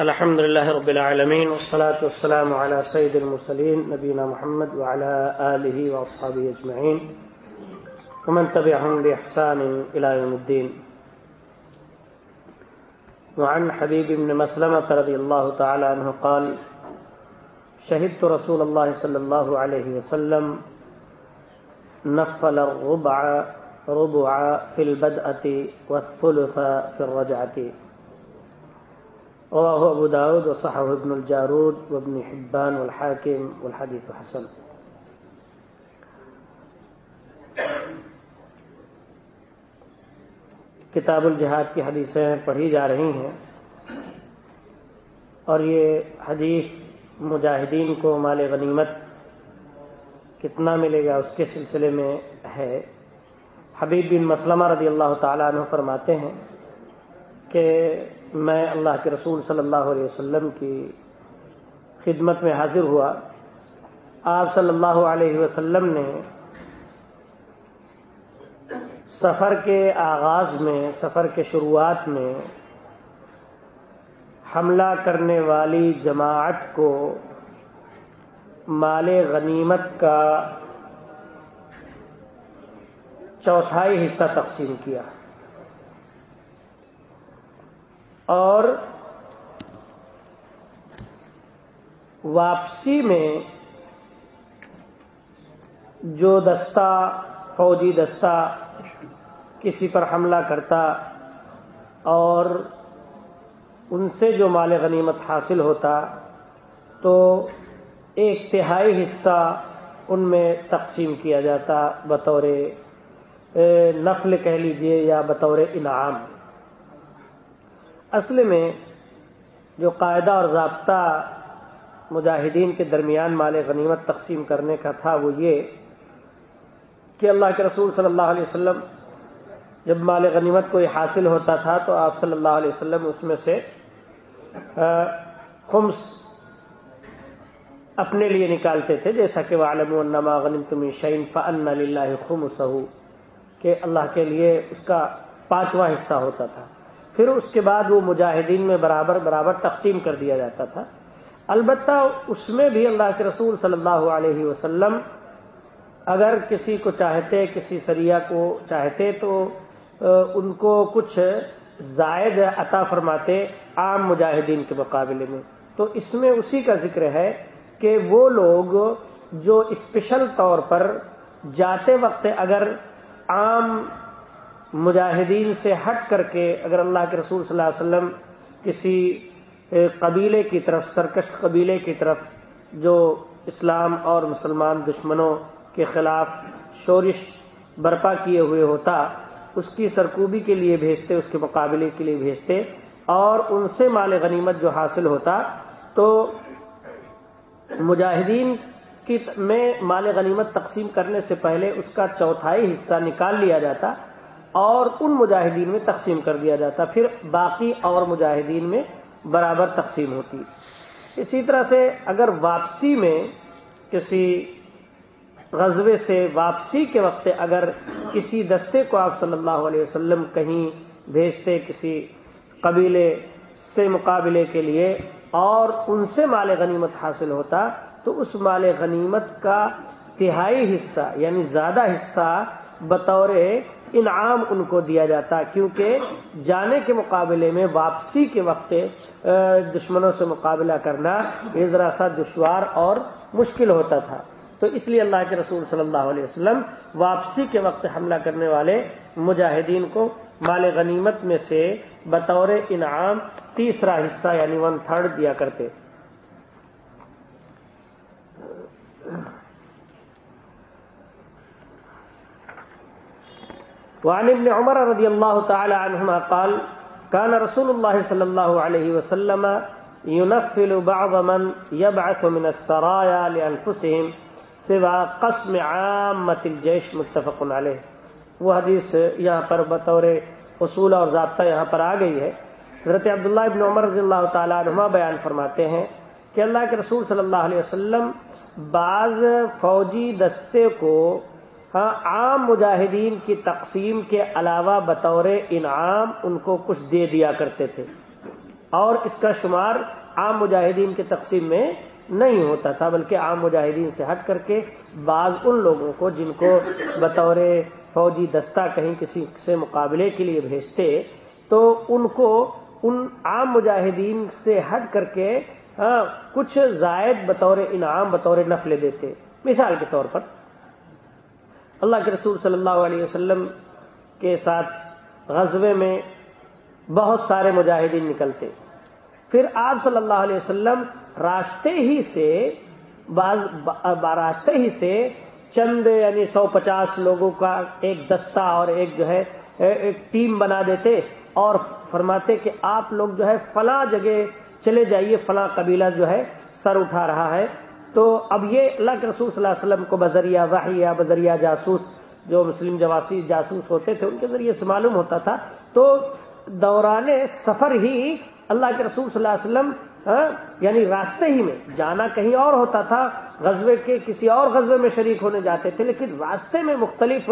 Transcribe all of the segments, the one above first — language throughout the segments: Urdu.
الحمد لله رب العالمين والصلاة والسلام على سيد المرسلين نبينا محمد وعلى آله وأصحابه أجمعين ومن تبعهم بإحسان إلى يوم الدين وعن حبيب بن مسلمة رضي الله تعالى عنه قال شهدت رسول الله صلى الله عليه وسلم نفل الربع ربع في البدءة والثلث في الرجعة. رواه أبو داود وصحه ابن الجارود وابن حبان والحاكم والحديث حسن. کتاب الجہاد کی حدیثیں پڑھی جا رہی ہیں اور یہ حدیث مجاہدین کو مال غنیمت کتنا ملے گا اس کے سلسلے میں ہے؟ حبیب بن مسلمہ رضی اللہ تعالیٰ عنہ فرماتے ہیں کہ میں اللہ کے رسول صلی اللہ علیہ وسلم کی خدمت میں حاضر ہوا۔ آپ صلی اللہ علیہ وسلم نے سفر کے آغاز میں، سفر کے شروعات میں حملہ کرنے والی جماعت کو مال غنیمت کا چوتھائی حصہ تقسیم کیا۔ اور واپسی میں جو دستہ، فوجی دستہ کسی پر حملہ کرتا اور ان سے جو مال غنیمت حاصل ہوتا، تو ایک تہائی حصہ ان میں تقسیم کیا جاتا بطور نفل کہہ لیجیے یا بطور انعام۔ اصل میں جو قاعدہ اور ضابطہ مجاہدین کے درمیان مال غنیمت تقسیم کرنے کا تھا، وہ یہ کہ اللہ کے رسول صلی اللہ علیہ وسلم، جب مال غنیمت کو یہ حاصل ہوتا تھا تو آپ صلی اللہ علیہ وسلم اس میں سے خمس اپنے لیے نکالتے تھے، جیسا کہ وہ عالم النما غنیم تم شعین فن اللہ خم کہ اللہ کے لیے اس کا پانچواں حصہ ہوتا تھا۔ پھر اس کے بعد وہ مجاہدین میں برابر برابر تقسیم کر دیا جاتا تھا۔ البتہ اس میں بھی اللہ کے رسول صلی اللہ علیہ وسلم اگر کسی کو چاہتے، کسی سریہ کو چاہتے تو ان کو کچھ زائد عطا فرماتے عام مجاہدین کے مقابلے میں۔ تو اس میں اسی کا ذکر ہے کہ وہ لوگ جو اسپیشل طور پر جاتے وقت اگر عام مجاہدین سے ہٹ کر کے اگر اللہ کے رسول صلی اللہ علیہ وسلم کسی قبیلے کی طرف سرکش قبیلے کی طرف جو اسلام اور مسلمان دشمنوں کے خلاف شورش برپا کیے ہوئے ہوتا، اس کی سرکوبی کے لیے بھیجتے، اس کے مقابلے کے لیے بھیجتے اور ان سے مال غنیمت جو حاصل ہوتا، تو مجاہدین میں مال غنیمت تقسیم کرنے سے پہلے اس کا چوتھائی حصہ نکال لیا جاتا اور ان مجاہدین میں تقسیم کر دیا جاتا، پھر باقی اور مجاہدین میں برابر تقسیم ہوتی۔ اسی طرح سے اگر واپسی میں کسی غزبے سے واپسی کے وقت اگر کسی دستے کو آپ صلی اللہ علیہ وسلم کہیں بھیجتے کسی قبیلے سے مقابلے کے لیے اور ان سے مال غنیمت حاصل ہوتا تو اس مال غنیمت کا تہائی حصہ یعنی زیادہ حصہ بطور انعام ان کو دیا جاتا کیونکہ جانے کے مقابلے میں واپسی کے وقت دشمنوں سے مقابلہ کرنا یہ ذرا سا دشوار اور مشکل ہوتا تھا۔ تو اس لیے اللہ کے رسول صلی اللہ علیہ وسلم واپسی کے وقت حملہ کرنے والے مجاہدین کو مال غنیمت میں سے بطور انعام تیسرا حصہ یعنی ون تھرڈ دیا کرتے۔ وعن ابن عمر رضی اللہ تعالی عنہما قال كان رسول الله صلى الله عليه وسلم ينفل بعض من يبعث من السرايا لأنفسهم سوا قسم عامة الجيش متفق عليه وہ حدیث یہاں پر بطور اصول اور ضابطہ یہاں پر آ گئی ہے۔ حضرت عبداللہ ابن عمر رضی اللہ تعالیٰ عنہ بیان فرماتے ہیں کہ اللہ کے رسول صلی اللہ علیہ وسلم بعض فوجی دستے کو ہاں، عام مجاہدین کی تقسیم کے علاوہ بطور انعام ان کو کچھ دے دیا کرتے تھے۔ اور اس کا شمار عام مجاہدین کی تقسیم میں نہیں ہوتا تھا، بلکہ عام مجاہدین سے ہٹ کر کے بعض ان لوگوں کو جن کو بطور فوجی دستہ کہیں کسی سے مقابلے کے لیے بھیجتے، تو ان کو ان عام مجاہدین سے ہٹ کر کے ہاں کچھ زائد بطور انعام، بطور نفل دیتے۔ مثال کے طور پر، اللہ کے رسول صلی اللہ علیہ وسلم کے ساتھ غزبے میں بہت سارے مجاہدین نکلتے۔ پھر آپ صلی اللہ علیہ وسلم راستے ہی سے راستے ہی سے چند یعنی سو پچاس لوگوں کا ایک دستہ اور ایک جو ہے، ایک ٹیم بنا دیتے اور فرماتے کہ آپ لوگ جو ہے، فلاں جگہ چلے جائیے، فلاں قبیلہ جو ہے، سر اٹھا رہا ہے۔ تو اب یہ اللہ کے رسول صلی اللہ علیہ وسلم کو بذریعہ وحی یا بذریعہ جاسوس، جو مسلم جواسی جاسوس ہوتے تھے، ان کے ذریعے سے معلوم ہوتا تھا۔ تو دوران سفر ہی اللہ کے رسول صلی اللہ علیہ وسلم ہاں، یعنی راستے ہی میں جانا کہیں اور ہوتا تھا۔ غزبے کے کسی اور غزبے میں شریک ہونے جاتے تھے، لیکن راستے میں مختلف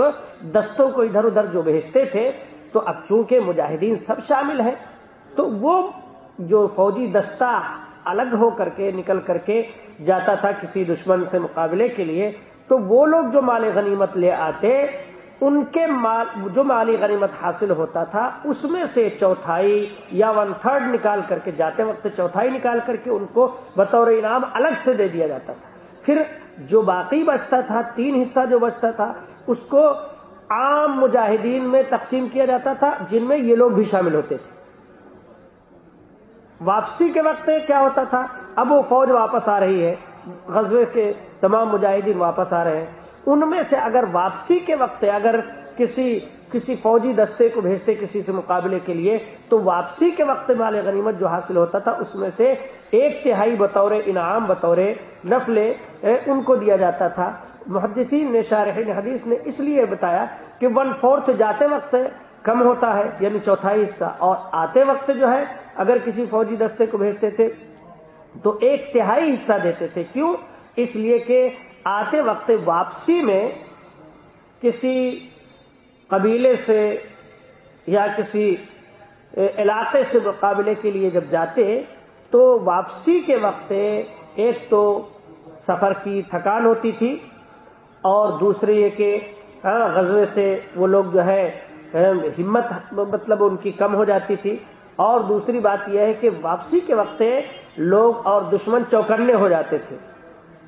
دستوں کو ادھر ادھر جو بھیجتے تھے، تو اب چونکہ مجاہدین سب شامل ہیں، تو وہ جو فوجی دستہ الگ ہو کر کے نکل کر کے جاتا تھا کسی دشمن سے مقابلے کے لیے، تو وہ لوگ جو مال غنیمت لے آتے، ان کے مال، جو مالی غنیمت حاصل ہوتا تھا، اس میں سے چوتھائی یا ون تھرڈ نکال کر کے جاتے وقت چوتھائی نکال کر کے ان کو بطور انعام الگ سے دے دیا جاتا تھا۔ پھر جو باقی بچتا تھا، تین حصہ جو بچتا تھا، اس کو عام مجاہدین میں تقسیم کیا جاتا تھا، جن میں یہ لوگ بھی شامل ہوتے تھے۔ واپسی کے وقت کیا ہوتا تھا؟ اب وہ فوج واپس آ رہی ہے۔ غزوے کے تمام مجاہدین واپس آ رہے ہیں۔ ان میں سے اگر واپسی کے وقت اگر کسی کسی فوجی دستے کو بھیجتے کسی سے مقابلے کے لیے، تو واپسی کے وقت مال غنیمت جو حاصل ہوتا تھا، اس میں سے ایک تہائی بطور انعام، بطور نفل ان کو دیا جاتا تھا۔ محدثین نے، شارحین حدیث نے اس لیے بتایا کہ ون فورتھ جاتے وقت کم ہوتا ہے یعنی چوتھائی حصہ، اور آتے وقت جو ہے اگر کسی فوجی دستے کو بھیجتے تھے تو ایک تہائی حصہ دیتے تھے۔ کیوں؟ اس لیے کہ آتے وقت واپسی میں کسی قبیلے سے یا کسی علاقے سے مقابلے کے لیے جب جاتے تو واپسی کے وقت ایک تو سفر کی تھکان ہوتی تھی اور دوسری یہ کہ ہاں، غزوے سے وہ لوگ جو ہے ہمت مطلب ان کی کم ہو جاتی تھی۔ اور دوسری بات یہ ہے کہ واپسی کے وقت لوگ اور دشمن چوکنے ہو جاتے تھے۔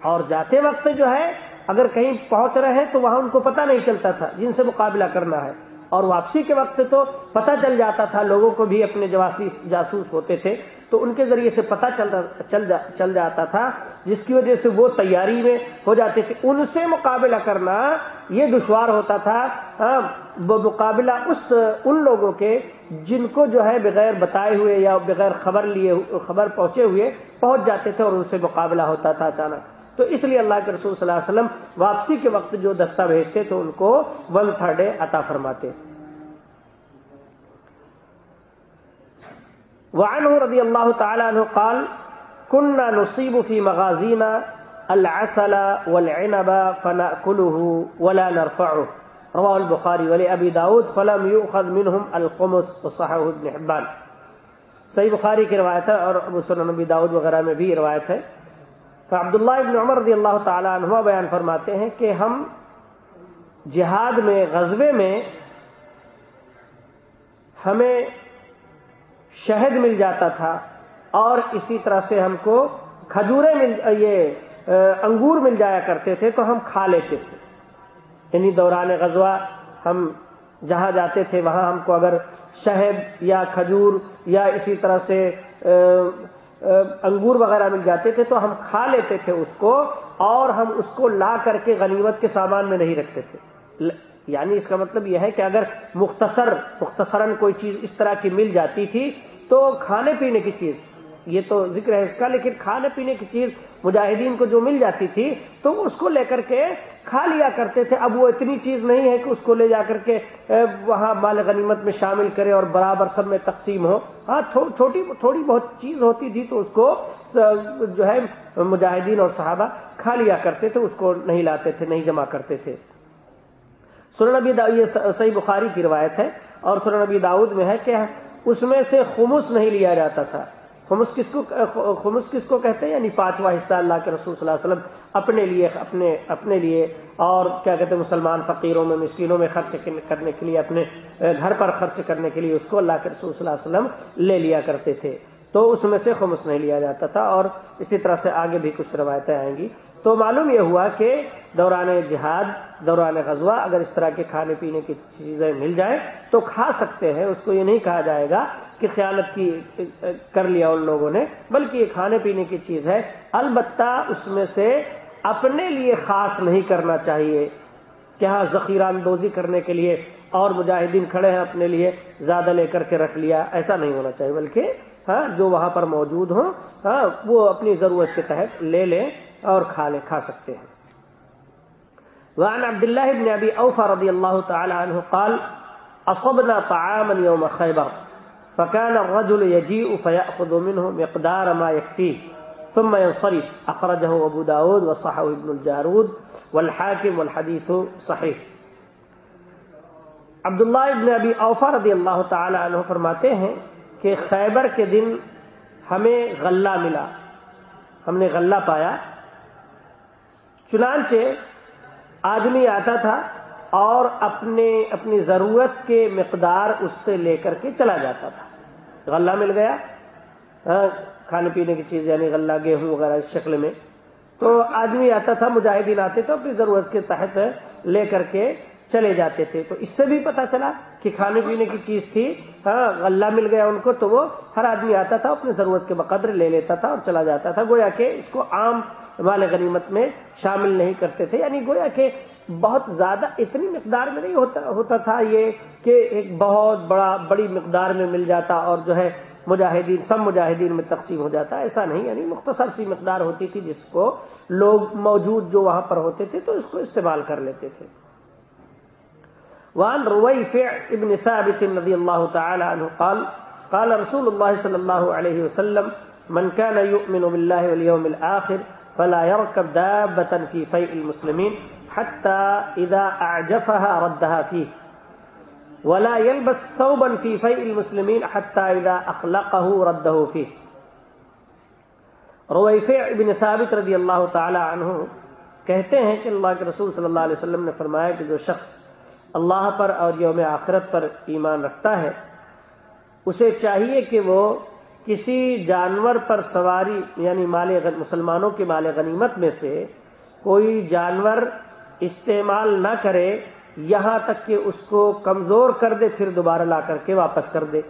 اور جاتے وقت جو ہے، اگر کہیں پہنچ رہے ہیں تو وہاں ان کو پتہ نہیں چلتا تھا جن سے مقابلہ کرنا ہے۔ اور واپسی کے وقت تو پتہ چل جاتا تھا لوگوں کو بھی اپنے جواسی جاسوس ہوتے تھے تو ان کے ذریعے سے پتہ چل جاتا تھا جس کی وجہ سے وہ تیاری میں ہو جاتے تھے۔ ان سے مقابلہ کرنا یہ دشوار ہوتا تھا ہاں، مقابلہ اس ان لوگوں کے جن کو جو ہے بغیر بتائے ہوئے یا بغیر خبر لیے خبر پہنچے ہوئے پہنچ جاتے تھے اور ان سے مقابلہ ہوتا تھا اچانک۔ تو اس لیے اللہ کے رسول صلی اللہ علیہ وسلم واپسی کے وقت جو دستہ بھیجتے تو ان کو ون تھرڈ عطا فرماتے۔ وعنه رضی اللہ تعالی عنہ قال كنا نصيب في مغازينا العسل والعنب فنأكله ولا نرفعه رواه البخاري ولأبي داود، فلم يؤخذ منهم القمص وصححه ابن حبان۔ صحیح بخاری کی روایت ہے اور ابو سنن نبی داؤد وغیرہ میں بھی روایت ہے۔ عبداللہ ابن عمر رضی اللہ تعالی عنہ بیان فرماتے ہیں کہ ہم جہاد میں غزبے میں ہمیں شہد مل جاتا تھا اور اسی طرح سے ہم کو کھجورے مل، یہ انگور مل جایا کرتے تھے تو ہم کھا لیتے تھے۔ یعنی دوران غزوہ ہم جہاں جاتے تھے وہاں ہم کو اگر شہد یا کھجور یا اسی طرح سے انگور وغیرہ مل جاتے تھے تو ہم کھا لیتے تھے اس کو اور ہم اس کو لا کر کے غنیمت کے سامان میں نہیں رکھتے تھے۔ یعنی اس کا مطلب یہ ہے کہ اگر مختصر، مختصراً کوئی چیز اس طرح کی مل جاتی تھی تو کھانے پینے کی چیز۔ یہ تو ذکر ہے اس کا، لیکن کھانے پینے کی چیز مجاہدین کو جو مل جاتی تھی، تو اس کو لے کر کے کھا لیا کرتے تھے۔ اب وہ اتنی چیز نہیں ہے کہ اس کو لے جا کر کے وہاں مال غنیمت میں شامل کرے اور برابر سب میں تقسیم ہو۔ ہاں چھوٹی، تھوڑی بہت چیز ہوتی تھی تو اس کو جو ہے، مجاہدین اور صحابہ کھا لیا کرتے تھے، اس کو نہیں لاتے تھے، نہیں جمع کرتے تھے۔ سورہ نبی یہ صحیح بخاری کی روایت ہے اور سورہ نبی داؤد میں ہے کہ اس میں سے خمس نہیں لیا جاتا تھا۔ خمس کس کو خمس کس کو کہتے ہیں؟ یعنی پانچواں حصہ اللہ کے رسول صلی اللہ علیہ وسلم اپنے لیے اپنے اپنے لیے اور کیا کہتے ہیں؟ مسلمان فقیروں میں، مسکینوں میں خرچ کرنے کے لیے، اپنے گھر پر خرچ کرنے کے لیے اس کو اللہ کے رسول صلی اللہ علیہ وسلم لے لیا کرتے تھے۔ تو اس میں سے خمس نہیں لیا جاتا تھا اور اسی طرح سے آگے بھی کچھ روایتیں آئیں گی۔ تو معلوم یہ ہوا کہ دوران جہاد، دوران غزوہ اگر اس طرح کے کھانے پینے کی چیزیں مل جائیں تو کھا سکتے ہیں، اس کو یہ نہیں کہا جائے گا کہ خیالت کی، کر لیا ان لوگوں نے، بلکہ یہ کھانے پینے کی چیز ہے۔ البتہ اس میں سے اپنے لیے خاص نہیں کرنا چاہیے۔ کہ ہاں ذخیرہ اندوزی کرنے کے لیے اور مجاہدین کھڑے ہیں اپنے لیے زیادہ لے کر کے رکھ لیا؟ ایسا نہیں ہونا چاہیے، بلکہ ہاں جو وہاں پر موجود ہوں ہاں وہ اپنی ضرورت کے تحت لے لیں۔ اور کھا لیں کھا سکتے ہیں۔ وعن عبد الله بن ابي اوفى رضي الله تعالى عنه قال، اصبنا طعاما يوم خيبر فكان الرجل يجيء فيأخذ منه مقدار ما يكفيه ثم ينصرف، اخرجه ابو داود وصححه ابن الجارود والحاكم والحديث صحيح عبداللہ ابن ابی اوفا رضی اللہ تعالی عنہ فرماتے ہیں کہ خیبر کے دن ہمیں غلہ ملا۔ ہم نے غلہ پایا۔ چنانچہ آدمی آتا تھا اور اپنے اپنی ضرورت کے مقدار اس سے لے کر کے چلا جاتا تھا۔ غلہ مل گیا ہاں، کھانے پینے کی چیز یعنی غلہ گیہوں وغیرہ اس شکل میں۔ تو آدمی آتا تھا مجاہدین آتے تو اپنی ضرورت کے تحت لے کر کے چلے جاتے تھے۔ تو اس سے بھی پتا چلا کہ کھانے پینے کی چیز تھی۔ ہاں غلہ مل گیا ان کو تو وہ ہر آدمی آتا تھا اپنی ضرورت کے بقدر لے لیتا تھا اور چلا جاتا تھا۔ گویا کہ اس کو عام مال غنیمت میں شامل نہیں کرتے تھے۔ یعنی گویا کہ بہت زیادہ اتنی مقدار میں نہیں ہوتا ہوتا تھا یہ کہ ایک بہت بڑا بڑی مقدار میں مل جاتا اور جو ہے مجاہدین سب مجاہدین میں تقسیم ہو جاتا، ایسا نہیں۔ یعنی مختصر سی مقدار ہوتی تھی جس کو لوگ موجود جو وہاں پر ہوتے تھے تو اس کو استعمال کر لیتے تھے۔ وعن رويفع ابن ثابت رضي الله تعالى عنه قال قال رسول الله صلى الله عليه وسلم، من كان يؤمن بالله واليوم الآخر فلا يركب دابة في فيء المسلمين حتى إذا أعجفها ردها فيه. ولا يلبس ثوبا في فيء المسلمين حتى إذا أخلقه رده فيه. رویفع ابن ثابت رضی اللہ تعالی عنہ کہتے ہیں کہ اللہ کے رسول صلی اللہ علیہ وسلم نے فرمایا کہ جو شخص اللہ پر اور یوم آخرت پر ایمان رکھتا ہے، اسے چاہیے کہ وہ کسی جانور پر سواری یعنی مال مسلمانوں کے مال غنیمت میں سے کوئی جانور استعمال نہ کرے، یہاں تک کہ اس کو کمزور کر دے، پھر دوبارہ لا کر کے واپس کر دے۔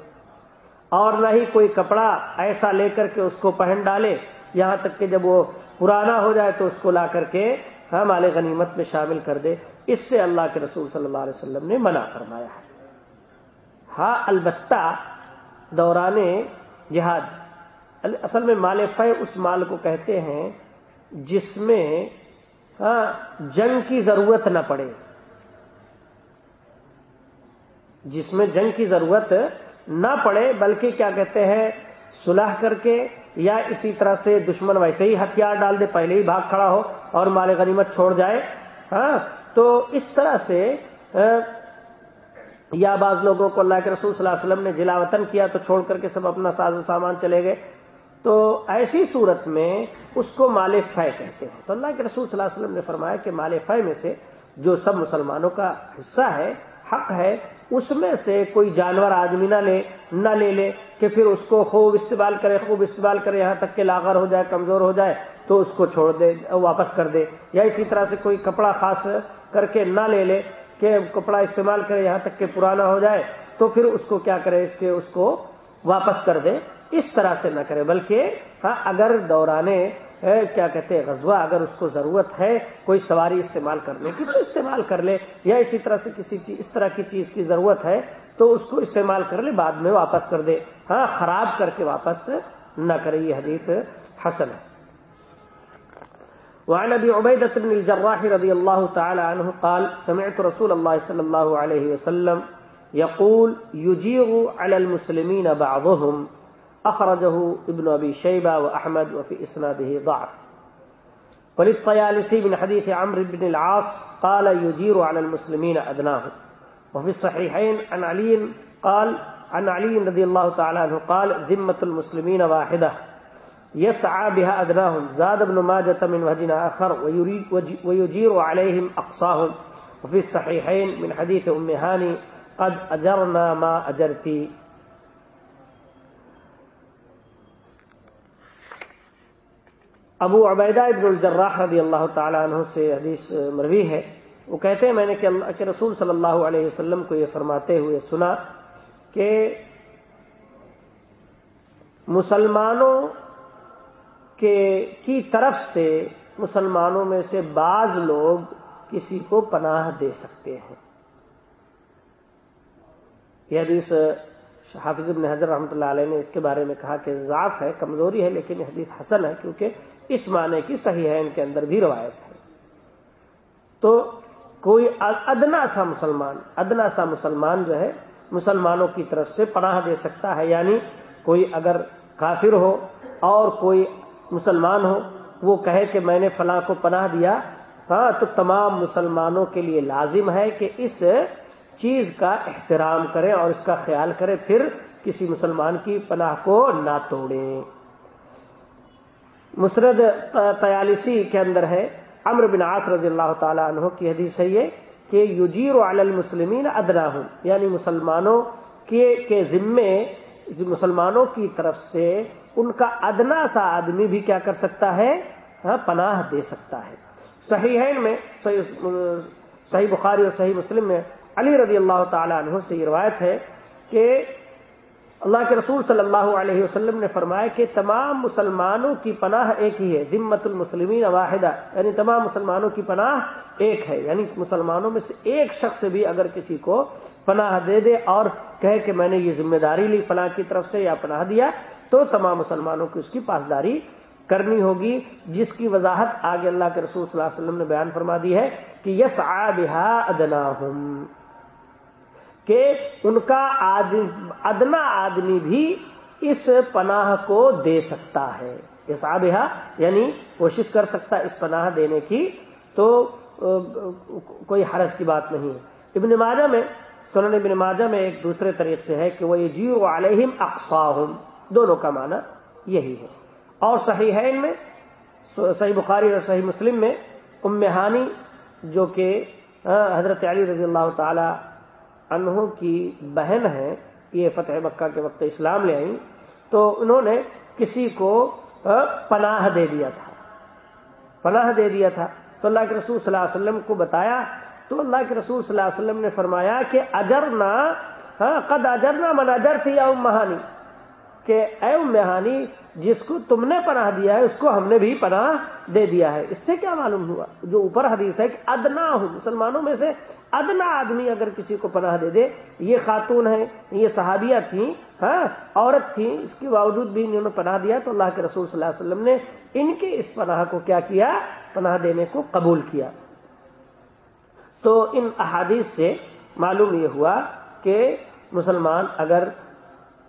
اور نہ ہی کوئی کپڑا ایسا لے کر کے اس کو پہن ڈالے، یہاں تک کہ جب وہ پرانا ہو جائے تو اس کو لا کر کے ہاں مال غنیمت میں شامل کر دے۔ اس سے اللہ کے رسول صلی اللہ علیہ وسلم نے منع فرمایا ہے۔ ہاں البتہ دوران جہاد۔ اصل میں مال فے اس مال کو کہتے ہیں جس میں ہاں، جنگ کی ضرورت نہ پڑے۔ جس میں جنگ کی ضرورت نہ پڑے، بلکہ کیا کہتے ہیں، صلح کر کے یا اسی طرح سے دشمن ویسے ہی ہتھیار ڈال دے، پہلے ہی بھاگ کھڑا ہو اور مال غنیمت چھوڑ جائے۔ ہاں تو اس طرح سے یا بعض لوگوں کو اللہ کے رسول صلی اللہ علیہ وسلم نے جلا وطن کیا تو چھوڑ کر کے سب اپنا ساز و سامان چلے گئے۔ تو ایسی صورت میں اس کو مال فے کہتے ہیں۔ تو اللہ کے رسول صلی اللہ علیہ وسلم نے فرمایا کہ مال فے میں سے جو سب مسلمانوں کا حصہ ہے، حق ہے، اس میں سے کوئی جانور آدمی نہ لے نہ لے لے کہ پھر اس کو خوب استعمال کرے، خوب استعمال کرے، یہاں تک کہ لاغر ہو جائے، کمزور ہو جائے، تو اس کو چھوڑ دے، واپس کر دے۔ یا اسی طرح سے کوئی کپڑا خاص کر کے نہ لے لے کہ کپڑا استعمال کرے، یہاں تک کہ پرانا ہو جائے، تو پھر اس کو کیا کرے کہ اس کو واپس کر دے۔ اس طرح سے نہ کرے، بلکہ ہاں اگر دورانے کیا کہتے ہیں، غزوہ، اگر اس کو ضرورت ہے کوئی سواری استعمال کرنے کی، تو استعمال کر لے، یا اسی طرح سے کسی چیز، اس طرح کی چیز کی ضرورت ہے، تو اس کو استعمال کر لے، بعد میں واپس کر دے۔ ہاں خراب کر کے واپس نہ کرے، یہ حدیث حسن ہے۔ وعن ابي عبيده بن الجراح رضي الله تعالى عنه قال سمعت رسول الله صلى الله عليه وسلم يقول يجيغ على المسلمين بعضهم. اخرجه ابن ابي شيبه واحمد وفي اسناده ضعف. وللطيالسي من حديث عمرو بن العاص قال يجير على المسلمين أدناهم. وفي الصحيحين عن علي قال عن علي رضي الله تعالى عنه قال ذمة المسلمين واحدة. يسعى بها أدناهم زاد ابن ماجة من وجه آخر ويريد ويجير عليهم أقصاهم وفي الصحيحين من حديث أم هاني قد أجرنا ما أجرتي ابو عبیدہ ابن الجراح رضی اللہ تعالیٰ عنہ سے حدیث مروی ہے. وہ کہتے ہیں میں نے کہ رسول صلی اللہ علیہ وسلم کو یہ فرماتے ہوئے سنا کہ مسلمانوں کے کی طرف سے مسلمانوں میں سے بعض لوگ کسی کو پناہ دے سکتے ہیں۔ یہ حدیث حافظ ابن حضر رحمۃ اللہ علیہ نے اس کے بارے میں کہا کہ ضعف ہے، کمزوری ہے، لیکن یہ حدیث حسن ہے کیونکہ اس معنی کی صحیح ہے، ان کے اندر بھی روایت ہے۔ تو کوئی ادنا سا مسلمان، ادنا سا مسلمان جو ہے، مسلمانوں کی طرف سے پناہ دے سکتا ہے۔ یعنی کوئی اگر کافر ہو اور کوئی مسلمان ہو وہ کہے کہ میں نے فلاں کو پناہ دیا۔ ہاں تو تمام مسلمانوں کے لیے لازم ہے کہ اس چیز کا احترام کریں اور اس کا خیال کریں، پھر کسی مسلمان کی پناہ کو نہ توڑیں۔ مسرد تیالیسی کے اندر ہے امر بن عاص رضی اللہ تعالیٰ عنہ کی حدیث ہے یہ کہ یوجیر علی المسلمین ادنا ہوں یعنی مسلمانوں کے کے ذمے، مسلمانوں کی طرف سے ان کا ادنا سا آدمی بھی کیا کر سکتا ہے؟ ہاں، پناہ دے سکتا ہے۔ صحیح ہے میں صحیح بخاری اور صحیح مسلم میں علی رضی اللہ تعالیٰ عنہ سے یہ روایت ہے کہ اللہ کے رسول صلی اللہ علیہ وسلم نے فرمایا کہ تمام مسلمانوں کی پناہ ایک ہی ہے ذمت المسلمین واحدہ۔ یعنی تمام مسلمانوں کی پناہ ایک ہے۔ یعنی مسلمانوں میں سے ایک شخص بھی اگر کسی کو پناہ دے دے اور کہے کہ میں نے یہ ذمہ داری لی پناہ کی طرف سے یا پناہ دیا تو تمام مسلمانوں کی اس کی پاسداری کرنی ہوگی، جس کی وضاحت آگے اللہ کے رسول صلی اللہ علیہ وسلم نے بیان فرما دی ہے کہ یس آبہ ادنا کہ ان کا ادنا آدمی بھی اس پناہ کو دے سکتا ہے۔ اس آبہ یعنی کوشش کر سکتا اس پناہ دینے کی، تو کوئی حرض کی بات نہیں ہے۔ ابن ماجہ میں، سنن ابن ماجہ میں ایک دوسرے طریقے سے ہے کہ وہ یہ جیو علیہم اقساہم دونوں کا معنی یہی ہے۔ اور صحیح ہے ان میں، صحیح بخاری اور صحیح مسلم میں امہانی جو کہ حضرت علی رضی اللہ تعالی انہوں کی بہن ہے یہ فتح مکہ کے وقت اسلام لے آئیں، تو انہوں نے کسی کو پناہ دے دیا تھا۔ پناہ دے دیا تھا۔ تو اللہ کے رسول صلی اللہ علیہ وسلم کو بتایا، تو اللہ کے رسول صلی اللہ علیہ وسلم نے فرمایا کہ اجرنا قد اجرنا من اجر تھی یا مہانی کہ اے مہانی، جس کو تم نے پناہ دیا ہے، اس کو ہم نے بھی پناہ دے دیا ہے۔ اس سے کیا معلوم ہوا؟ جو اوپر حدیث ہے کہ ادنا ہوں، مسلمانوں میں سے ادنا آدمی اگر کسی کو پناہ دے دے، یہ خاتون ہے یہ صحابیہ تھیں ہاں عورت تھیں، اس کے باوجود بھی انہوں نے پناہ دیا تو اللہ کے رسول صلی اللہ علیہ وسلم نے ان کی اس پناہ کو کیا کیا؟ پناہ دینے کو قبول کیا۔ تو ان احادیث سے معلوم یہ ہوا کہ مسلمان اگر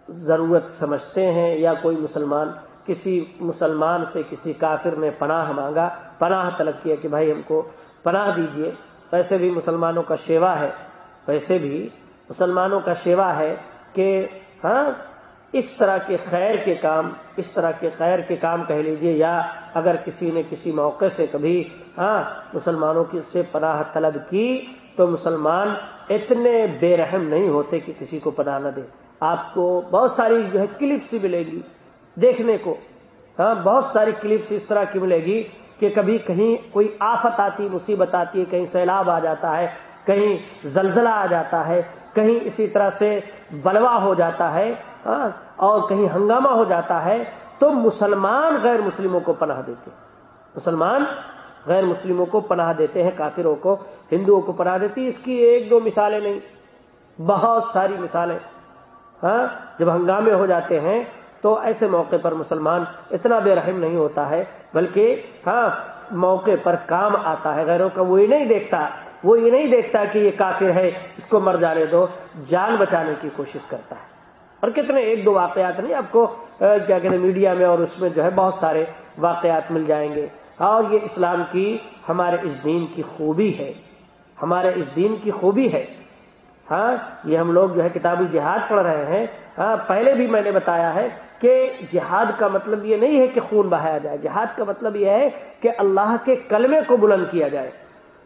ضرورت سمجھتے ہیں یا کوئی مسلمان کسی مسلمان سے کسی کافر نے پناہ مانگا، پناہ طلب کیا کہ بھائی ہم کو پناہ دیجیے، ویسے بھی مسلمانوں کا شیوا ہے، ویسے بھی مسلمانوں کا شیوا ہے کہ ہاں اس طرح کے خیر کے کام، اس طرح کے خیر کے کام کہہ لیجیے، یا اگر کسی نے کسی موقع سے کبھی ہاں مسلمانوں کی سے پناہ طلب کی تو مسلمان اتنے بے رحم نہیں ہوتے کہ کسی کو پناہ نہ دے۔ آپ کو بہت ساری جو ہے کلپس ملے گی دیکھنے کو۔ ہاں بہت ساری کلپس اس طرح کی ملے گی کہ کبھی کہیں کوئی آفت آتی، مصیبت آتی ہے کہیں سیلاب آ جاتا ہے، کہیں زلزلہ آ جاتا ہے، کہیں اسی طرح سے بلوا ہو جاتا ہے ہاں اور کہیں ہنگامہ ہو جاتا ہے، تو مسلمان غیر مسلموں کو پناہ دیتے مسلمان غیر مسلموں کو پناہ دیتے ہیں، کافروں کو، ہندوؤں کو پناہ دیتی اس کی ایک دو مثالیں نہیں، بہت ساری مثالیں۔ ہاں جب ہنگامے ہو جاتے ہیں تو ایسے موقع پر مسلمان اتنا بے رحم نہیں ہوتا ہے، بلکہ ہاں موقع پر کام آتا ہے، غیروں کا وہ یہ نہیں دیکھتا، وہ یہ نہیں دیکھتا کہ یہ کافر ہے، اس کو مر جانے دو، جان بچانے کی کوشش کرتا ہے۔ اور کتنے ایک دو واقعات نہیں، آپ کو کیا کہتے ہیں، میڈیا میں اور اس میں جو ہے بہت سارے واقعات مل جائیں گے۔ اور یہ اسلام کی، ہمارے اس دین کی خوبی ہے۔ ہمارے اس دین کی خوبی ہے۔ ہاں یہ ہم لوگ جو ہے کتابی جہاد پڑھ رہے ہیں۔ ہاں پہلے بھی میں نے بتایا ہے کہ جہاد کا مطلب یہ نہیں ہے کہ خون بہایا جائے۔ جہاد کا مطلب یہ ہے کہ اللہ کے کلمے کو بلند کیا جائے۔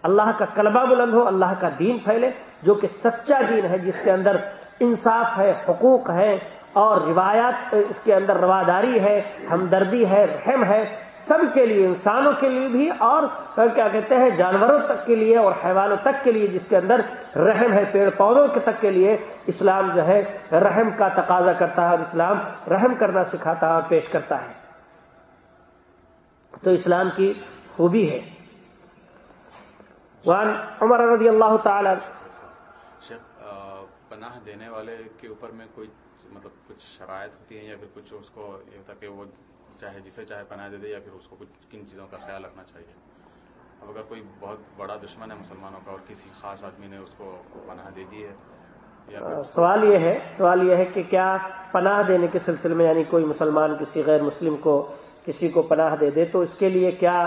اللہ کا کلبہ بلند ہو، اللہ کا دین پھیلے، جو کہ سچا دین ہے، جس کے اندر انصاف ہے، حقوق ہے اور روایات اس کے اندر رواداری ہے، ہمدردی ہے، رحم ہے۔ سب کے لیے، انسانوں کے لیے بھی اور کیا کہتے ہیں، جانوروں تک کے لیے اور حیوانوں تک کے لیے، جس کے اندر رحم ہے، پیڑ پودوں کے تک کے لیے اسلام جو ہے رحم کا تقاضا کرتا ہے اور اسلام رحم کرنا سکھاتا ہے اور پیش کرتا ہے۔ تو اسلام کی خوبی ہے۔ وان عمر رضی اللہ تعالی پناہ دینے والے کے اوپر میں کوئی مطلب کچھ شرائط ہوتی ہیں یا پھر کچھ اس کو یہ ہوتا کہ وہ چاہے جسے چاہے پناہ دے دے یا پھر اس کو کچھ کن چیزوں کا خیال رکھنا چاہیے۔ اب اگر کوئی بہت بڑا دشمن ہے مسلمانوں کا اور کسی خاص آدمی نے اس کو پناہ دے دی ہے سوال یہ ہے سوال یہ ہے کہ کیا پناہ دینے کے سلسلے میں یعنی کوئی مسلمان کسی غیر مسلم کو کسی کو پناہ دے دے تو اس کے لیے کیا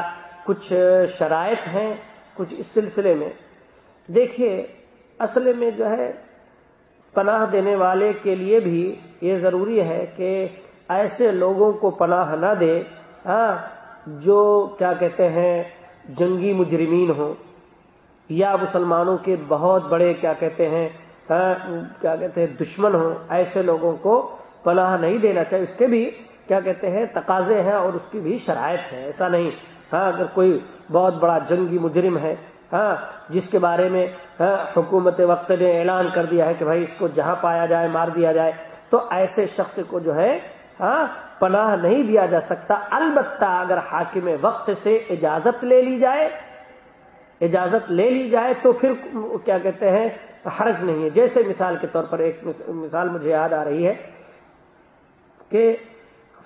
کچھ شرائط ہیں کچھ اس سلسلے میں؟ دیکھیے اصل میں جو ہے پناہ دینے والے کے لیے بھی یہ ضروری ہے کہ ایسے لوگوں کو پناہ نہ دے ہاں جو کیا کہتے ہیں جنگی مجرمین ہوں یا مسلمانوں کے بہت بڑے کیا کہتے ہیں ہاں، کیا کہتے ہیں دشمن ہوں ایسے لوگوں کو پناہ نہیں دینا چاہیے۔ اس کے بھی کیا کہتے ہیں تقاضے ہیں اور اس کی بھی شرائط ہے ایسا نہیں۔ ہاں اگر کوئی بہت بڑا جنگی مجرم ہے ہاں جس کے بارے میں ہاں، حکومت وقت نے اعلان کر دیا ہے کہ بھائی اس کو جہاں پایا جائے مار دیا جائے تو ایسے شخص کو جو ہے ہاں پناہ نہیں دیا جا سکتا۔ البتہ اگر حاکم وقت سے اجازت لے لی جائے، اجازت لے لی جائے تو پھر کیا کہتے ہیں، حرج نہیں ہے۔ جیسے مثال کے طور پر ایک مثال مجھے یاد آ رہی ہے کہ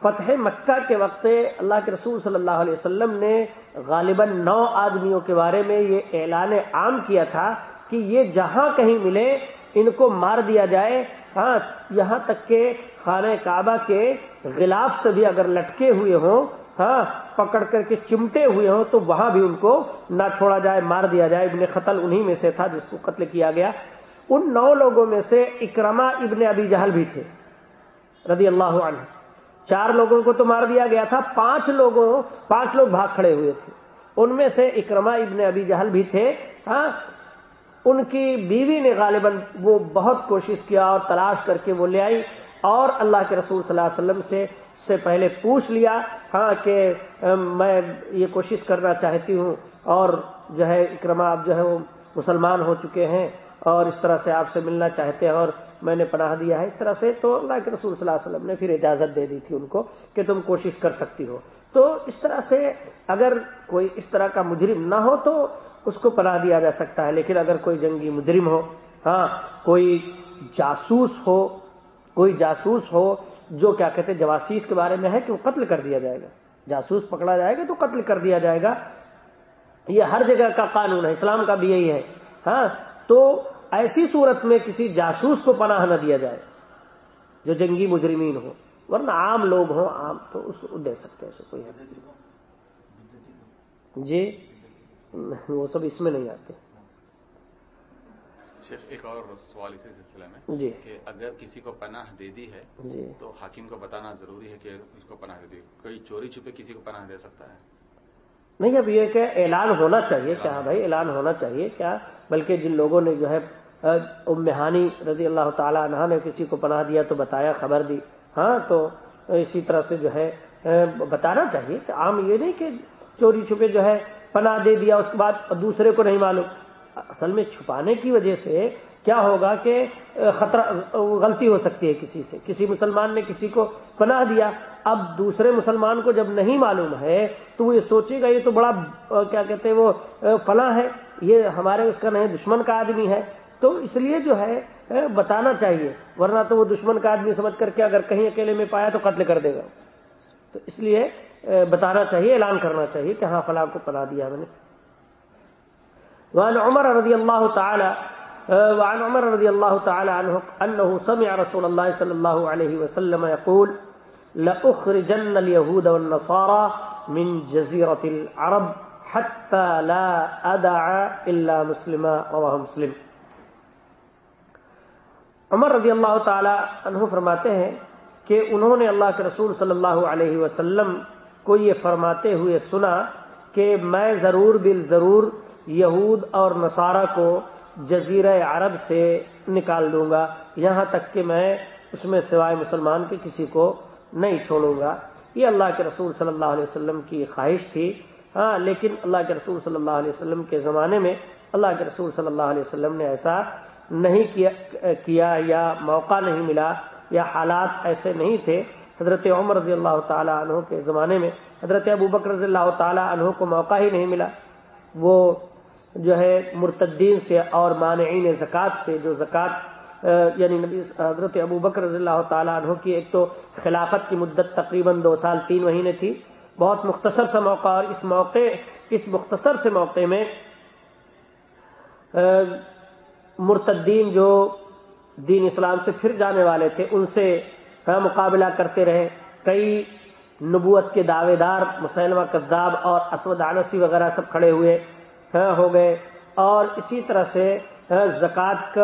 فتح مکہ کے وقت اللہ کے رسول صلی اللہ علیہ وسلم نے غالباً نو آدمیوں کے بارے میں یہ اعلان عام کیا تھا کہ یہ جہاں کہیں ملے، ان کو مار دیا جائے۔ ہاں یہاں تک کہ خانہ کعبہ کے غلاف سے بھی اگر لٹکے ہوئے ہوں ہاں پکڑ کر کے چمٹے ہوئے ہوں، تو وہاں بھی ان کو نہ چھوڑا جائے، مار دیا جائے۔ ابن قتل انہی میں سے تھا جس کو قتل کیا گیا۔ ان نو لوگوں میں سے اکرما ابن ابی جہل بھی تھے، رضی اللہ عنہ۔ چار لوگوں کو تو مار دیا گیا تھا، پانچ لوگوں، پانچ لوگ بھاگ کھڑے ہوئے تھے۔ ان میں سے اکرما ابن ابی جہل بھی تھے ہاں۔ ان کی بیوی نے غالباً وہ بہت کوشش کیا اور تلاش کر کے وہ لے آئی۔ اور اللہ کے رسول صلی اللہ علیہ وسلم سے سے پہلے پوچھ لیا ہاں کہ میں یہ کوشش کرنا چاہتی ہوں اور جو ہے اکرما آپ جو ہے، وہ مسلمان ہو چکے ہیں اور اس طرح سے آپ سے ملنا چاہتے ہیں اور میں نے پناہ دیا ہے اس طرح سے، تو اللہ کے رسول صلی اللہ علیہ وسلم نے پھر اجازت دے دی تھی ان کو کہ تم کوشش کر سکتی ہو۔ تو اس طرح سے اگر کوئی اس طرح کا مجرم نہ ہو تو اس کو پناہ دیا جا سکتا ہے، لیکن اگر کوئی جنگی مجرم ہو ہاں کوئی جاسوس ہو کوئی جاسوس ہو جو کیا کہتے ہیں جواسیس کے بارے میں ہے کہ وہ قتل کر دیا جائے گا۔ جاسوس پکڑا جائے گا تو قتل کر دیا جائے گا۔ یہ ہر جگہ کا قانون ہے اسلام کا بھی یہی ہے۔ ہاں تو ایسی صورت میں کسی جاسوس کو پناہ نہ دیا جائے جو جنگی مجرمین ہو ورنہ عام لوگ ہوں عام تو اس کو دے سکتے ہیں کوئی جی وہ سب اس میں نہیں آتے۔ شیخ ایک اور سوال اسی سلسلے میں جی۔ کہ اگر کسی کو پناہ دے دی ہے جی۔ تو حاکم کو بتانا ضروری ہے کہ اس کو پناہ دے دی۔ کوئی چوری چھپے کسی کو پناہ دے سکتا ہے؟ نہیں اب یہ کہ اعلان ہونا چاہیے۔ کیا بھائی اعلان ہونا چاہیے؟ کیا؟ بلکہ جن لوگوں نے جو ہے امہانی رضی اللہ تعالی عنہ نے کسی کو پناہ دیا تو بتایا خبر دی۔ ہاں تو اسی طرح سے جو ہے بتانا چاہیے کہ عام یہ نہیں کہ چوری چھپے جو ہے پناہ دے دیا اس کے بعد دوسرے کو نہیں معلوم۔ اصل میں چھپانے کی وجہ سے کیا ہوگا کہ خطرہ، غلطی ہو سکتی ہے کسی سے۔ کسی مسلمان نے کسی کو پناہ دیا۔ اب دوسرے مسلمان کو جب نہیں معلوم ہے، تو وہ یہ سوچے گا، یہ تو بڑا، کیا کہتے ہیں وہ، فلاں ہے۔ یہ ہمارے اس کا نہیں، دشمن کا آدمی ہے۔ تو اس لیے جو ہے، بتانا چاہیے۔ ورنہ تو وہ دشمن کا آدمی سمجھ کر کے اگر کہیں اکیلے میں پایا تو قتل کر دے گا۔ تو اس لیے، بتانا چاہیے، اعلان کرنا چاہیے کہ ہاں فلاں کو پناہ دیا میں نے۔ وعن عمر رضی اللہ تعالی وعن عمر رضی اللہ تعالی عنہ انه سمع رسول الله صلی اللہ علیہ وسلم يقول لأخرجن اليهود والنصارى من جزیرت العرب حتى لا ادع الا مسلمہ رواہ مسلم. عمر رضی اللہ تعالی عنہ فرماتے ہیں کہ انہوں نے اللہ کے رسول صلی اللہ علیہ وسلم کو یہ فرماتے ہوئے سنا کہ میں ضرور بال ضرور یہود اور نصارہ کو جزیرہ عرب سے نکال دوں گا۔ یہاں تک کہ میں اس میں سوائے مسلمان کے کسی کو نہیں چھوڑوں گا۔ یہ اللہ کے رسول صلی اللہ علیہ وسلم کی خواہش تھی۔ ہاں لیکن اللہ کے رسول صلی اللہ علیہ وسلم کے زمانے میں اللہ کے رسول صلی اللہ علیہ وسلم نے ایسا نہیں کیا یا موقع نہیں ملا یا حالات ایسے نہیں تھے۔ حضرت عمر رضی اللہ تعالیٰ عنہ کے زمانے میں حضرت ابو بکر رضی اللہ تعالیٰ عنہ کو موقع ہی نہیں ملا۔ وہ جو ہے مرتدین سے اور مانعین زکوٰۃ سے، جو زکوٰۃ یعنی نبی، حضرت ابو بکر رضی اللہ تعالیٰ عنہ کی ایک تو خلافت کی مدت تقریباً دو سال، تین مہینے تھی۔ بہت مختصر سا موقع اور اس موقع، اس مختصر سے موقع میں مرتدین جو دین اسلام سے پھر جانے والے تھے، ان سے ہاں مقابلہ کرتے رہے۔ کئی نبوت کے دعوے دار، مسلمہ، کذاب اور اسود آنسی وغیرہ سب کھڑے ہوئے۔ ہو گئے۔ اور اسی طرح سے زکوٰۃ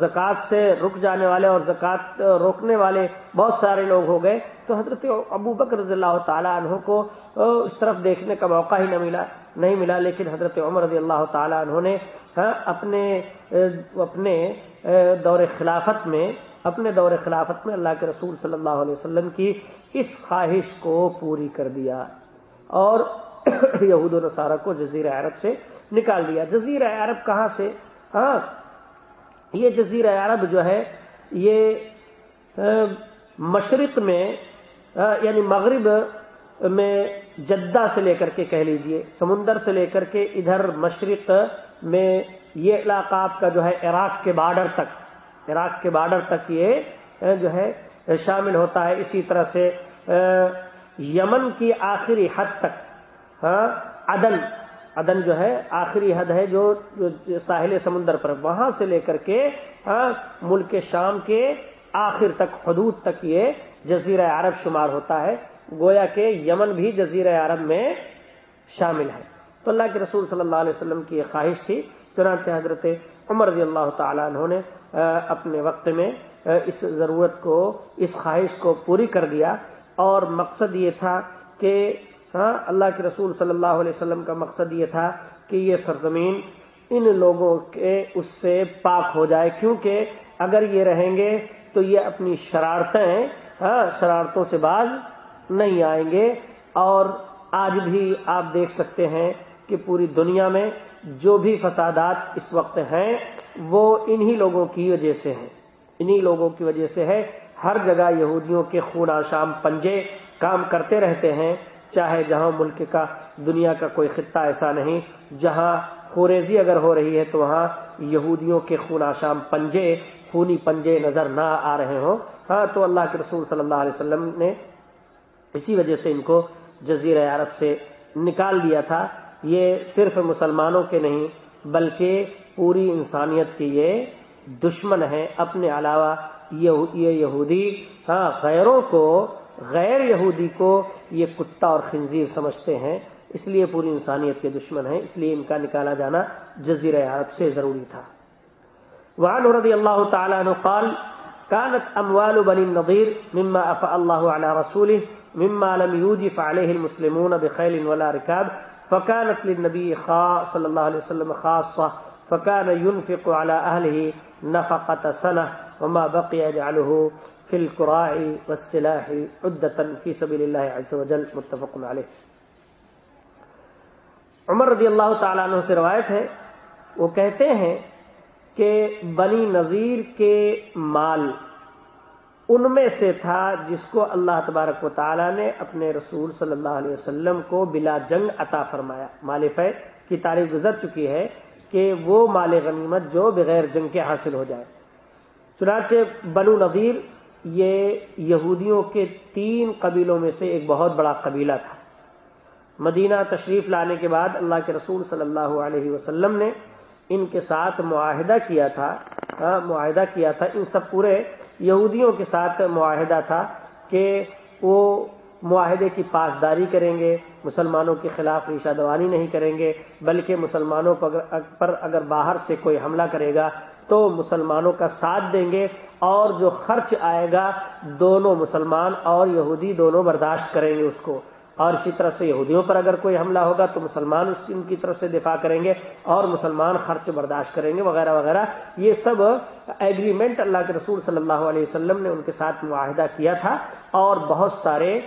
زکوٰۃ سے رک جانے والے اور زکوٰۃ روکنے والے بہت سارے لوگ ہو گئے۔ تو حضرت ابو بکر رضی اللہ تعالیٰ عنہ کو اس طرف دیکھنے کا موقع ہی نہ ملا، نہیں ملا۔ لیکن حضرت عمر رضی اللہ تعالیٰ عنہ نے اپنے اپنے دور خلافت میں، اپنے دور خلافت میں اللہ کے رسول صلی اللہ علیہ وسلم کی اس خواہش کو پوری کر دیا۔ اور یہود و نصارہ کو جزیرہ عرب سے نکال دیا جزیرہ عرب کہاں سے؟ ہاں یہ جزیرہ عرب جو ہے، یہ مشرق میں یعنی مغرب میں جدہ سے لے کر کے کہہ لیجیے، سمندر سے لے کر کے ادھر مشرق میں یہ علاقہ آپ کا جو ہے عراق کے بارڈر تک، عراق کے بارڈر تک یہ جو ہے، شامل ہوتا ہے۔ اسی طرح سے یمن کی آخری حد تک ہاں، عدن عدن جو ہے، آخری حد ہے جو ساحل سمندر پر، وہاں سے لے کر کے ہاں، ملک شام کے آخر تک، حدود تک یہ جزیرہ عرب شمار ہوتا ہے۔ گویا کہ یمن بھی جزیرہ عرب میں شامل ہے۔ تو اللہ کے رسول صلی اللہ علیہ وسلم کی یہ خواہش تھی۔ چنانچہ حضرت عمر رضی اللہ تعالیٰ عنہ نے اپنے وقت میں اس ضرورت کو، اس خواہش کو پوری کر دیا۔ اور مقصد یہ تھا کہ ہاں اللہ کے رسول صلی اللہ علیہ وسلم کا مقصد یہ تھا کہ یہ سرزمین ان لوگوں کے اس سے پاک ہو جائے، کیونکہ اگر یہ رہیں گے تو یہ اپنی شرارتیں ہاں شرارتوں سے باز نہیں آئیں گے۔ اور آج بھی آپ دیکھ سکتے ہیں کہ پوری دنیا میں جو بھی فسادات اس وقت ہیں، وہ انہی لوگوں کی وجہ سے ہیں۔ انہی لوگوں کی وجہ سے ہے، ہر جگہ یہودیوں کے خون آشام پنجے کام کرتے رہتے ہیں۔ چاہے جہاں ملک کا دنیا کا کوئی خطہ ایسا نہیں، جہاں خوریزی اگر ہو رہی ہے تو وہاں یہودیوں کے خون آشام پنجے، خونی پنجے نظر نہ آ رہے ہوں۔ ہاں تو اللہ کے رسول صلی اللہ علیہ وسلم نے اسی وجہ سے ان کو جزیرہ عرب سے نکال دیا تھا۔ یہ صرف مسلمانوں کے نہیں، بلکہ پوری انسانیت کے یہ دشمن ہیں۔ اپنے علاوہ یہ یہودی ہاں غیروں کو غیر یہودی کو یہ کتا اور خنزیر سمجھتے ہیں، اس لیے پوری انسانیت کے دشمن ہیں، اس لیے ان کا نکالا جانا جزیرہ عرب سے ضروری تھا۔ وعن رضی اللہ تعالی عنہ قال كانت اموال بني النضير مما افاء الله على رسوله مما لم يوجف عليه المسلمون بخيل ولا ركاب فكانت للنبي خاص صلى الله عليه وسلم خاصة فكان ينفق على أهله نفقة سنة وما بقي يجعله في الكراع والسلاح عدة في سبيل الله عز وجل متفق عليه عمر رضی اللہ تعالیٰ عنہ سے روایت ہے، وہ کہتے ہیں کہ بنی نذیر کے مال ان میں سے تھا جس کو اللہ تبارک و تعالیٰ نے اپنے رسول صلی اللہ علیہ وسلم کو بلا جنگ عطا فرمایا۔ مال فی کی تاریخ گزر چکی ہے کہ وہ مال غنیمت جو بغیر جنگ کے حاصل ہو جائے۔ چنانچہ بنو نذیر یہ یہودیوں کے تین قبیلوں میں سے ایک بہت بڑا قبیلہ تھا۔ مدینہ تشریف لانے کے بعد اللہ کے رسول صلی اللہ علیہ وسلم نے ان کے ساتھ معاہدہ کیا تھا۔ ہاں، معاہدہ کیا تھا۔ ان سب پورے یہودیوں کے ساتھ معاہدہ تھا کہ وہ معاہدے کی پاسداری کریں گے، مسلمانوں کے خلاف ریشہ دوانی نہیں کریں گے، بلکہ مسلمانوں پر اگر باہر سے کوئی حملہ کرے گا تو مسلمانوں کا ساتھ دیں گے اور جو خرچ آئے گا، دونوں مسلمان اور یہودی دونوں برداشت کریں گے اس کو۔ اور اسی طرح سے یہودیوں پر اگر کوئی حملہ ہوگا تو مسلمان اس ان کی طرف سے دفاع کریں گے اور مسلمان خرچ برداشت کریں گے، وغیرہ وغیرہ۔ یہ سب ایگریمنٹ اللہ کے رسول صلی اللہ علیہ وسلم نے ان کے ساتھ معاہدہ کیا تھا۔ اور بہت سارے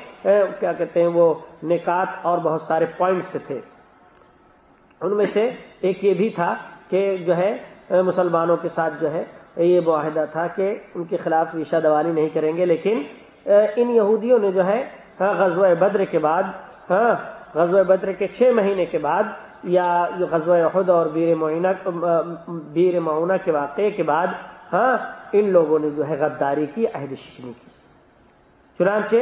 کیا کہتے ہیں، وہ نکات اور بہت سارے پوائنٹس تھے۔ ان میں سے ایک یہ بھی تھا کہ جو ہے مسلمانوں کے ساتھ جو ہے یہ معاہدہ تھا کہ ان کے خلاف ریشہ دوانی نہیں کریں گے، لیکن ان یہودیوں نے جو ہے ہاں، غزوہ بدر کے بعد ہاں غزوہ بدر کے چھ مہینے کے بعد، یا غزوہ عہد اور بیر معینہ، بیر معونہ کے واقعے کے بعد ہاں ان لوگوں نے جو ہے غداری کی، عہد شکنی کی۔ چنانچہ،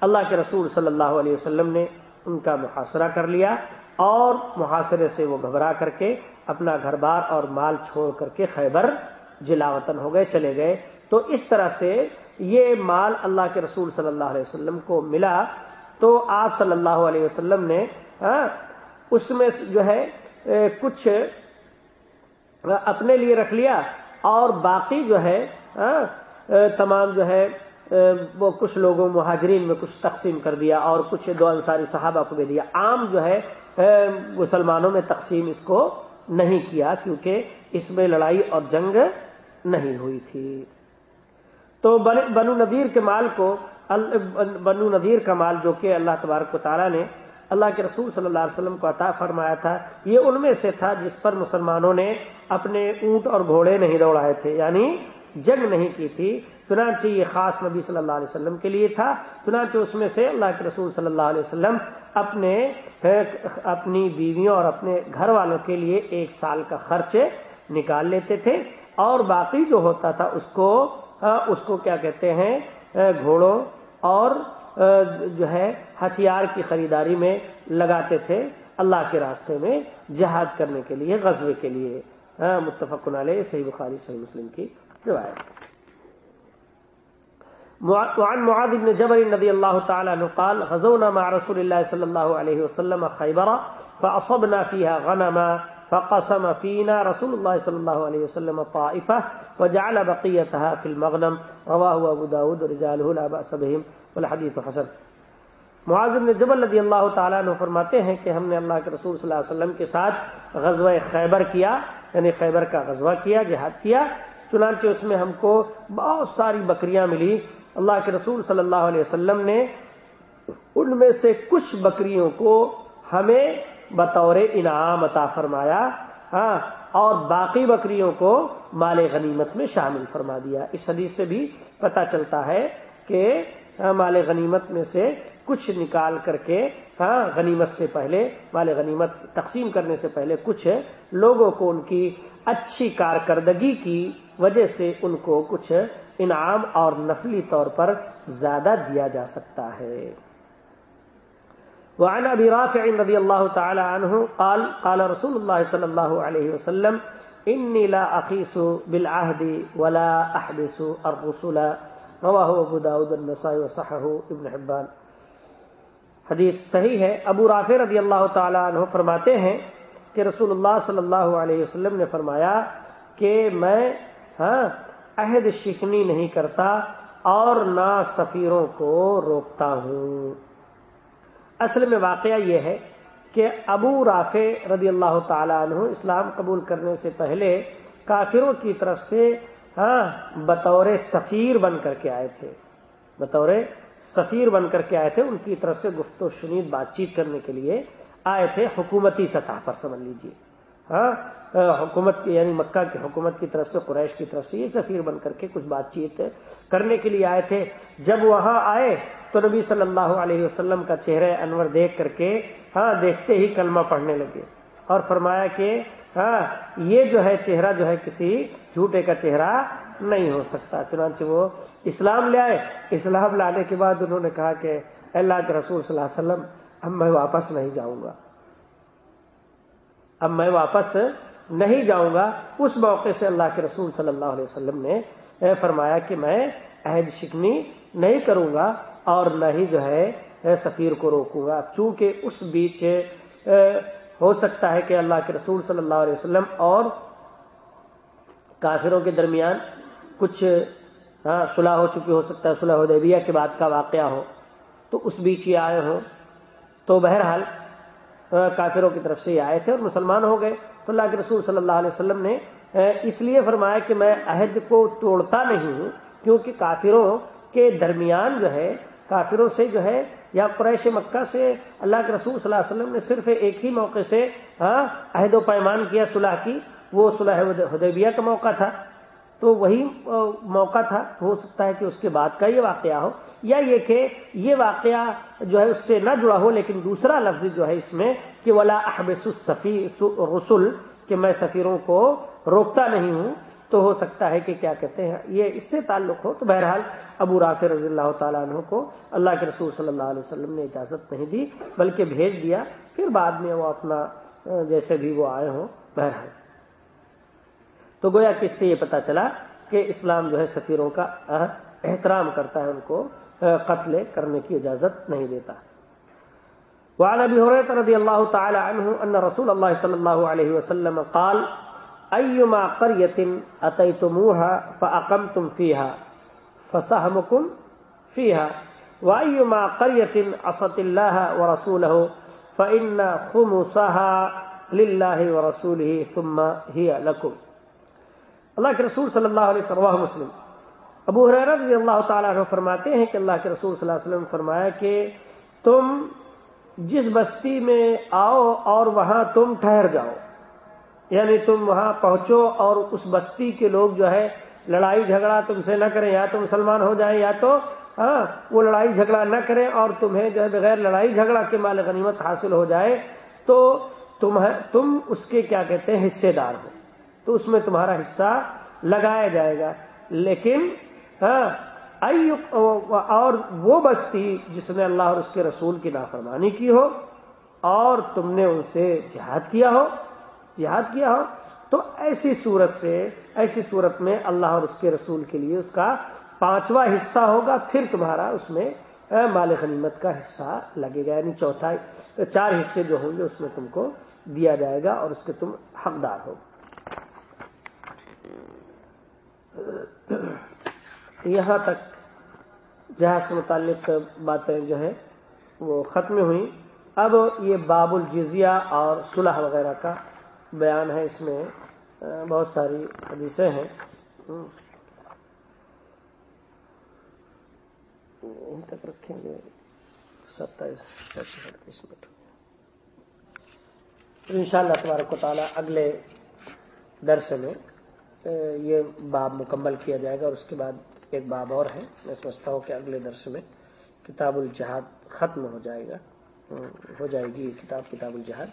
اللہ کے رسول صلی اللہ علیہ وسلم نے ان کا محاصرہ کر لیا اور محاصرے سے وہ گھبرا کر کے اپنا گھر بار اور مال چھوڑ کر کے خیبر جلاوطن ہو گئے، چلے گئے۔ تو اس طرح سے یہ مال اللہ کے رسول صلی اللہ علیہ وسلم کو ملا۔ تو آپ صلی اللہ علیہ وسلم نے اس میں جو ہے کچھ اپنے لیے رکھ لیا۔ اور باقی جو ہے تمام جو ہے وہ کچھ لوگوں، مہاجرین میں کچھ تقسیم کر دیا اور کچھ دو انصاری صحابہ کو بھی دیا۔ عام جو ہے مسلمانوں میں تقسیم اس کو نہیں کیا کیونکہ اس میں لڑائی اور جنگ نہیں ہوئی تھی۔ تو بنو نذیر کے مال کو بنو نذیر کا مال جو کہ اللہ تبارک و تعالیٰ نے اللہ کے رسول صلی اللہ علیہ وسلم کو عطا فرمایا تھا، یہ ان میں سے تھا جس پر مسلمانوں نے اپنے اونٹ اور گھوڑے نہیں دوڑائے تھے یعنی جنگ نہیں کی تھی، چنانچہ یہ خاص نبی صلی اللہ علیہ وسلم کے لیے تھا، چنانچہ اس میں سے اللہ کے رسول صلی اللہ علیہ وسلم اپنے اپنی بیویوں اور اپنے گھر والوں کے لیے ایک سال کا خرچ نکال لیتے تھے۔ اور باقی جو ہوتا تھا، اس کو اس کو کیا کہتے ہیں، گھوڑوں اور، جو ہے، ہتھیار کی خریداری میں لگاتے تھے۔ اللہ کے راستے میں جہاد کرنے کے لیے غزبے کے لیے۔ ہاں، متفق علیہ، صحیح بخاری، صحیح مسلم کی۔ روایت وعن معاذ بن جبل رضي الله تعالى عنه قال، غزونا مع رسول الله صلى الله عليه وسلم خيبر فأصبنا فيها غنما، فقسم فينا رسول الله صلى الله عليه وسلم طائفة وجعل بقيتها في المغنم رواه أبو داود رجاله لا بأس بهم والحديث حسن. معاذ بن جبل رضی اللہ تعالیٰ عنہ فرماتے ہیں کہ ہم نے اللہ کے رسول صلی اللہ علیہ وسلم کے ساتھ غزوہ خیبر کیا یعنی خیبر کا غزوہ کیا، جہاد کیا چنانچہ اس میں ہم کو بہت ساری بکریاں ملی۔ اللہ کے رسول صلی اللہ علیہ وسلم نے ان میں سے کچھ بکریوں کو ہمیں بطور انعام عطا فرمایا۔ ہاں اور باقی بکریوں کو مال غنیمت میں شامل فرما دیا۔ اس حدیث سے بھی پتہ چلتا ہے کہ ہاں، مال غنیمت میں سے کچھ نکال کر کے ہاں غنیمت سے پہلے، مال غنیمت تقسیم کرنے سے پہلے کچھ لوگوں کو ان کی اچھی کارکردگی کی وجہ سے ان کو کچھ انعام اور نفلی طور پر زیادہ دیا جا سکتا ہے۔ وعن ابي رافع رضي الله تعالى عنه قال قال رسول الله صلى الله عليه وسلم اني لا اخيس بالعهد ولا احبس الرسل رواه ابو داود النسائي وصححه ابن حبان۔ حدیث صحیح ہے۔ ابو رافع رضی اللہ تعالی عنہ فرماتے ہیں کہ رسول اللہ صلی اللہ علیہ وسلم نے فرمایا کہ میں ہاں عہد شکنی نہیں کرتا اور نہ سفیروں کو روکتا ہوں۔ اصل میں واقعہ یہ ہے کہ ابو رافع رضی اللہ تعالی عنہ اسلام قبول کرنے سے پہلے کافروں کی طرف سے ہاں بطور سفیر بن کر کے آئے تھے۔ بطور سفیر بن کر کے آئے تھے، ان کی طرف سے گفت و شنید بات چیت کرنے کے لیے آئے تھے، حکومتی سطح پر، سمجھ لیجیے ہاں حکومت یعنی مکہ کی حکومت کی طرف سے، قریش کی طرف سے یہ سفیر بن کر کے کچھ بات چیت کرنے کے لیے آئے تھے۔ جب وہاں آئے تو نبی صلی اللہ علیہ وسلم کا چہرہ انور دیکھ کر کے ہاں دیکھتے ہی کلمہ پڑھنے لگے اور فرمایا کہ ہاں یہ جو ہے چہرہ جو ہے کسی جھوٹے کا چہرہ نہیں ہو سکتا۔ چنانچہ وہ اسلام لے آئے۔ اسلام لانے کے بعد انہوں نے کہا کہ اللہ کے رسول صلی اللہ علیہ وسلم، اب میں واپس نہیں جاؤں گا۔ اب میں واپس نہیں جاؤں گا۔ اس موقع سے اللہ کے رسول صلی اللہ علیہ وسلم نے فرمایا کہ میں عہد شکنی نہیں کروں گا اور نہ ہی جو ہے سفیر کو روکوں گا۔ چونکہ اس بیچ ہو سکتا ہے کہ اللہ کے رسول صلی اللہ علیہ وسلم اور کافروں کے درمیان کچھ ہاں صلح ہو چکی ہو سکتا ہے، صلح حدیبیہ کے بعد کا واقعہ ہو، تو اس بیچ یہ آئے ہوں تو بہرحال کافروں کی طرف سے یہ آئے تھے اور مسلمان ہو گئے۔ تو اللہ کے رسول صلی اللہ علیہ وسلم نے اس لیے فرمایا کہ میں عہد کو توڑتا نہیں ہوں، کیونکہ کافروں کے درمیان جو ہے، کافروں سے جو ہے، یا قریش مکہ سے اللہ کے رسول صلی اللہ علیہ وسلم نے صرف ایک ہی موقع سے عہد و پیمان کیا صلح کی۔ وہ صلح حدیبیہ کا موقع تھا۔ تو وہی موقع تھا۔ ہو سکتا ہے کہ اس کے بعد کا یہ واقعہ ہو۔ یا یہ کہ یہ واقعہ جو ہے اس سے نہ جڑا ہو، لیکن دوسرا لفظ جو ہے اس میں کہ ولا احبس الصفی رسول کہ میں سفیروں کو روکتا نہیں ہوں، تو ہو سکتا ہے کہ کیا کہتے ہیں، یہ اس سے تعلق ہو۔ تو بہرحال ابو رافع رضی اللہ تعالیٰ عنہ کو اللہ کے رسول صلی اللہ علیہ وسلم نے اجازت نہیں دی، بلکہ بھیج دیا۔ پھر بعد میں وہ اپنا جیسے بھی وہ آئے ہوں، بہرحال۔ تو گویا کہ اس سے یہ پتا چلا کہ اسلام جو ہے سفیروں کا احترام کرتا ہے ان کو قتل کرنے کی اجازت نہیں دیتا۔ وعن ابي هريره رضي الله تعالى عنه ان رسول الله صلى الله عليه وسلم قال ايما قريه اتيتموها فاقمتم فيها فسهمكم فيها وايما قريه عصت الله ورسوله فان خمسها لله ورسوله ثم هي لكم۔ اللہ کے رسول صلی اللہ علیہ وسلم مسلم۔ ابو حریر رضی اللہ تعالیٰ عنہ فرماتے ہیں کہ اللہ کے رسول صلی اللہ علیہ وسلم فرمایا کہ تم جس بستی میں آؤ اور وہاں تم ٹھہر جاؤ یعنی تم وہاں پہنچو اور اس بستی کے لوگ جو ہے لڑائی جھگڑا تم سے نہ کریں، یا تو مسلمان ہو جائیں یا تو ہاں وہ لڑائی جھگڑا نہ کریں اور تمہیں جو ہے بغیر لڑائی جھگڑا کے مال غنیمت حاصل ہو جائے، تو تم تم اس کے کیا کہتے ہیں، حصے دار ہو۔ تو اس میں تمہارا حصہ لگایا جائے گا۔ لیکن ہاں اور وہ بستی جس نے اللہ اور اس کے رسول کی نافرمانی کی ہو اور تم نے ان سے جہاد کیا ہو، جہاد کیا ہو۔ تو ایسی صورت سے، ایسی صورت میں اللہ اور اس کے رسول کے لیے اس کا پانچواں حصہ ہوگا، پھر تمہارا اس میں مال غنیمت کا حصہ لگے گا۔ یعنی چوتھا چار حصے جو ہوں گے اس میں تم کو دیا جائے گا اور اس کے تم حقدار ہو یہاں تک جہاز سے متعلق باتیں جو ہے وہ ختم ہوئی اب یہ باب الجزیہ اور صلح وغیرہ کا بیان ہے۔ اس میں بہت ساری حدیثیں ہیں۔ تک رکھیں گے۔ ستائیس اڑتیس منٹ۔ ان شاء اللہ تبارک و تعالیٰ اگلے درس میں یہ باب مکمل کیا جائے گا اور اس کے بعد ایک باب اور ہے۔ میں سمجھتا ہوں کہ اگلے درس میں کتاب الجہاد ختم ہو جائے گا۔ ہو جائے گی یہ کتاب کتاب الجہاد۔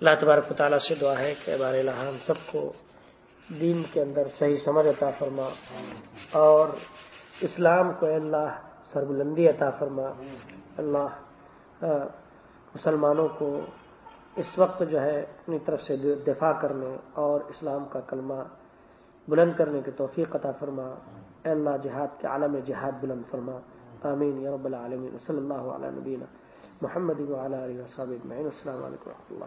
اللہ تبارک و تعالیٰ سے دعا ہے کہ بار ہم سب کو دین کے اندر صحیح سمجھ عطا فرما اور اسلام کو اللہ سربلندی عطا فرما۔ اللہ مسلمانوں کو اس وقت جو ہے اپنی طرف سے دفاع کرنے اور اسلام کا کلمہ بلند کرنے کی توفیق عطا فرما۔ اے اللہ، جہاد کے عالم جہاد بلند فرما۔ آمین یا رب العالمین۔ صلی اللہ علیہ نبینا محمد علیہ وصحب السلام علیکم و رحمۃ اللہ۔